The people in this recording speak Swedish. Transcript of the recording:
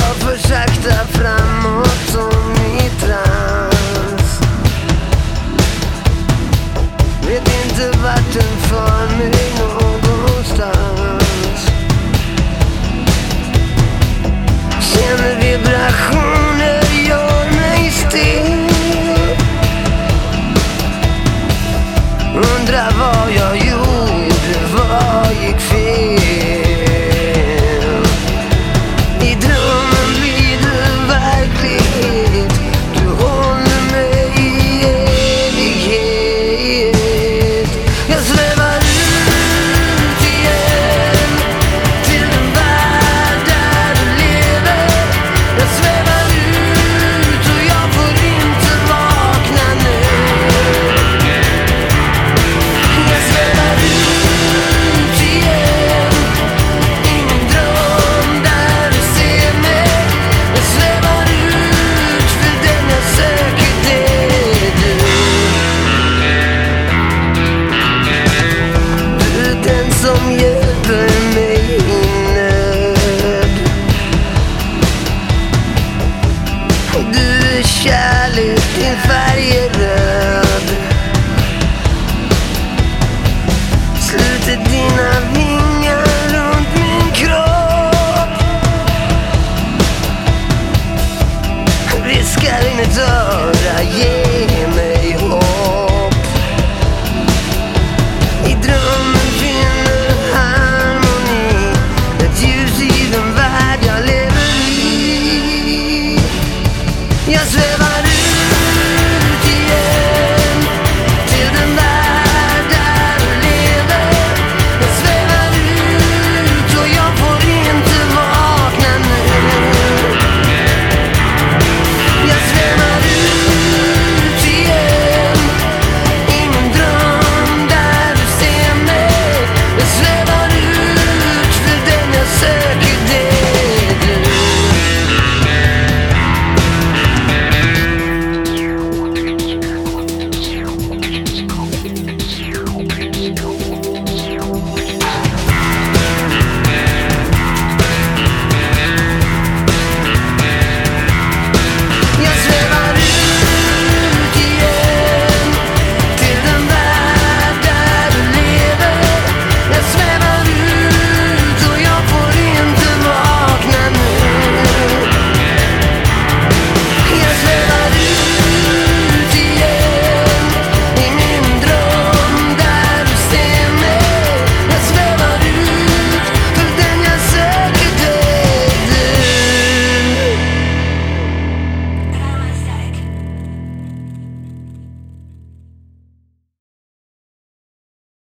för sakta framåt som i trans Vet inte vart den för mig någonstans Känner vibrationer gör mig still Undrar vad jag gjort. It's all, yeah.